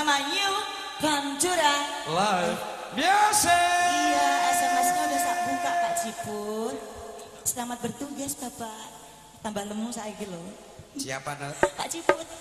bersama Yu Banjura. Live biasa. Iya, SMS-nya udah sak buka Kak Ciput. Selamat bertugas Bapak. Tambah lemu saya gitu loh. Siapa nak? Kak Ciput.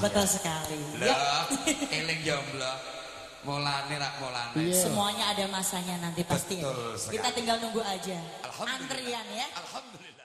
Betul sekali. Lah, Yuk. eling jomblo. Mulane rak mulane. Iya. Semuanya ada masanya nanti pasti. ya. Betul sekali. Kita tinggal nunggu aja. Alhamdulillah. Antrian ya. Alhamdulillah.